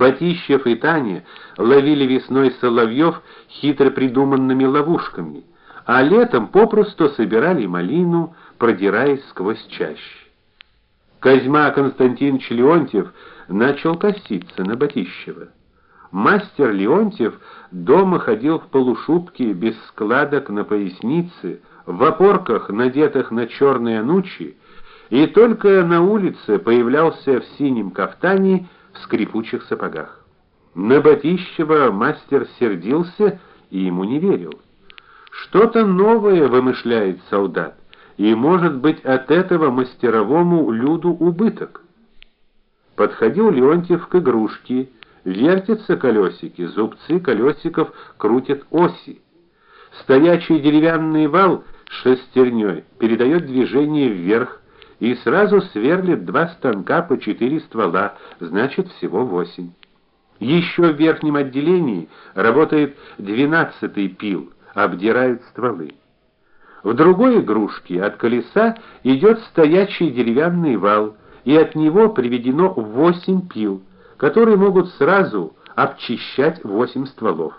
Батищев и Таня ловили весной соловьев хитро придуманными ловушками, а летом попросту собирали малину, продираясь сквозь чащ. Козьма Константинович Леонтьев начал коситься на Батищева. Мастер Леонтьев дома ходил в полушубке без складок на пояснице, в опорках, надетых на черные анучи, и только на улице появлялся в синем кафтане в скрипучих сапогах. На Батищева мастер сердился и ему не верил. Что-то новое вымышляет солдат, и может быть от этого мастеровому люду убыток. Подходил Леонтьев к игрушке, вертятся колесики, зубцы колесиков крутят оси. Стоячий деревянный вал шестерней передает движение вверх и сразу сверлит два станка по четыре ствола, значит всего восемь. Еще в верхнем отделении работает двенадцатый пил, обдирает стволы. В другой игрушке от колеса идет стоячий деревянный вал, и от него приведено восемь пил, которые могут сразу обчищать восемь стволов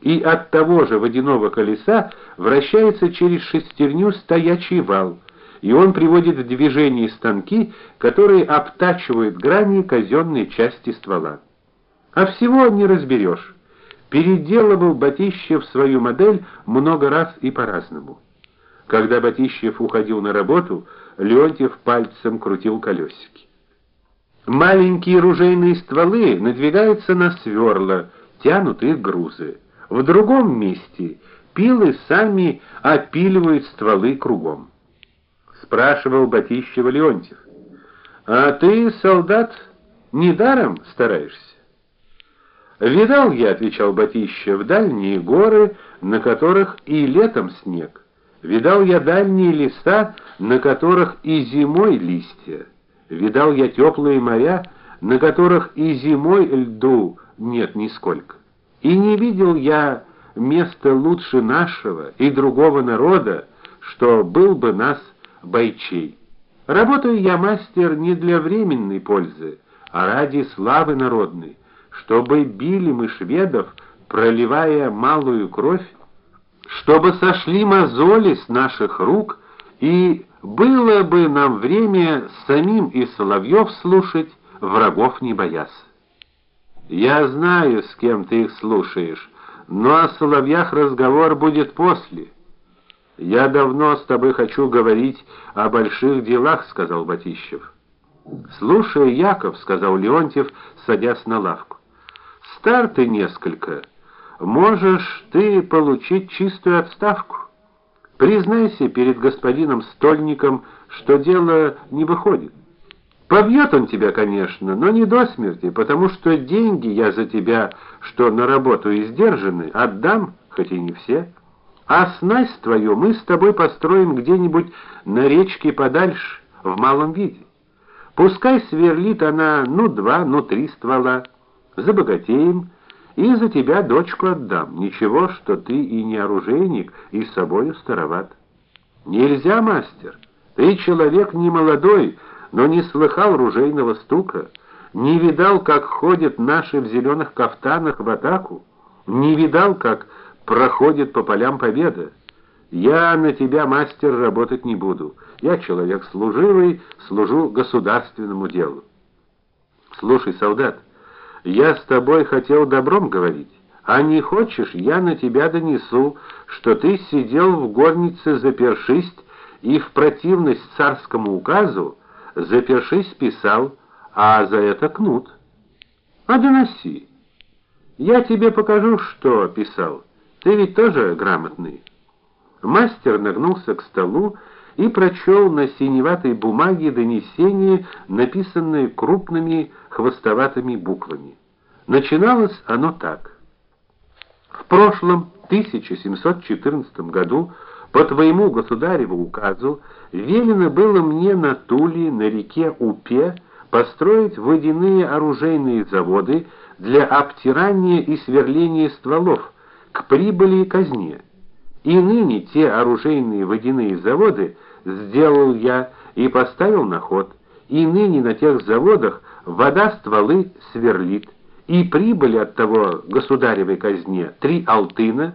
и от того же водяного колеса вращается через шестерню стоячий вал, и он приводит в движение станки, которые обтачивают грани казенной части ствола. А всего не разберешь. Переделывал Батищев свою модель много раз и по-разному. Когда Батищев уходил на работу, Леонтьев пальцем крутил колесики. Маленькие ружейные стволы надвигаются на сверла, тянут их грузы. В другом месте пилы сами опиливают стволы кругом. Спрашивал Батищева Леонтьев: "А ты, солдат, недаром стараешься?" "Видал я", отвечал Батищев, "дальние горы, на которых и летом снег. Видал я дальние леса, на которых и зимой листья. Видал я теплые моря, на которых и зимой льду нет нисколько. И не видел я места лучше нашего и другого народа, что был бы нас бойчей. Работаю я мастер не для временной пользы, а ради славы народной, чтобы били мы шведов, проливая малую кровь, чтобы сошли мозоли с наших рук, и было бы нам время самим и соловьев слушать, врагов не боясь. Я знаю, с кем ты их слушаешь, но о соловьях разговор будет после. Я давно с тобой хочу говорить о больших делах, сказал Батищев. Слушай, Яков, сказал Леонтьев, садясь на лавку. Стар ты несколько. Можешь ты получить чистую отставку. Признайся перед господином стольником, что дело не выходит. Побьет он тебя, конечно, но не до смерти, потому что деньги я за тебя, что на работу издержаны, отдам, хоть и не все. А снасть твою мы с тобой построим где-нибудь на речке подальше, в малом виде. Пускай сверлит она ну два, ну три ствола. Забогатеем и за тебя дочку отдам. Ничего, что ты и не оружейник, и с собою староват. Нельзя, мастер. Ты человек не молодой, но не слыхал ружейного стука, не видал, как ходят наши в зеленых кафтанах в атаку, не видал, как проходит по полям победа. Я на тебя, мастер, работать не буду. Я человек служивый, служу государственному делу. Слушай, солдат, я с тобой хотел добром говорить. А не хочешь, я на тебя донесу, что ты сидел в горнице запершись и в противность царскому указу запершись писал, а за это кнут. А доноси. Я тебе покажу, что писал. Ты ведь тоже грамотный. Мастер нагнулся к столу и прочел на синеватой бумаге донесение, написанное крупными хвостоватыми буквами. Начиналось оно так: В прошлом 1714 году по твоему государеву указу велено было мне на Туле, на реке Упе построить водяные оружейные заводы для обтирания и сверления стволов к прибыли и казне. И ныне те оружейные водяные заводы сделал я и поставил на ход. И ныне на тех заводах вода стволы сверлит, и прибыли от того государевой казне три алтына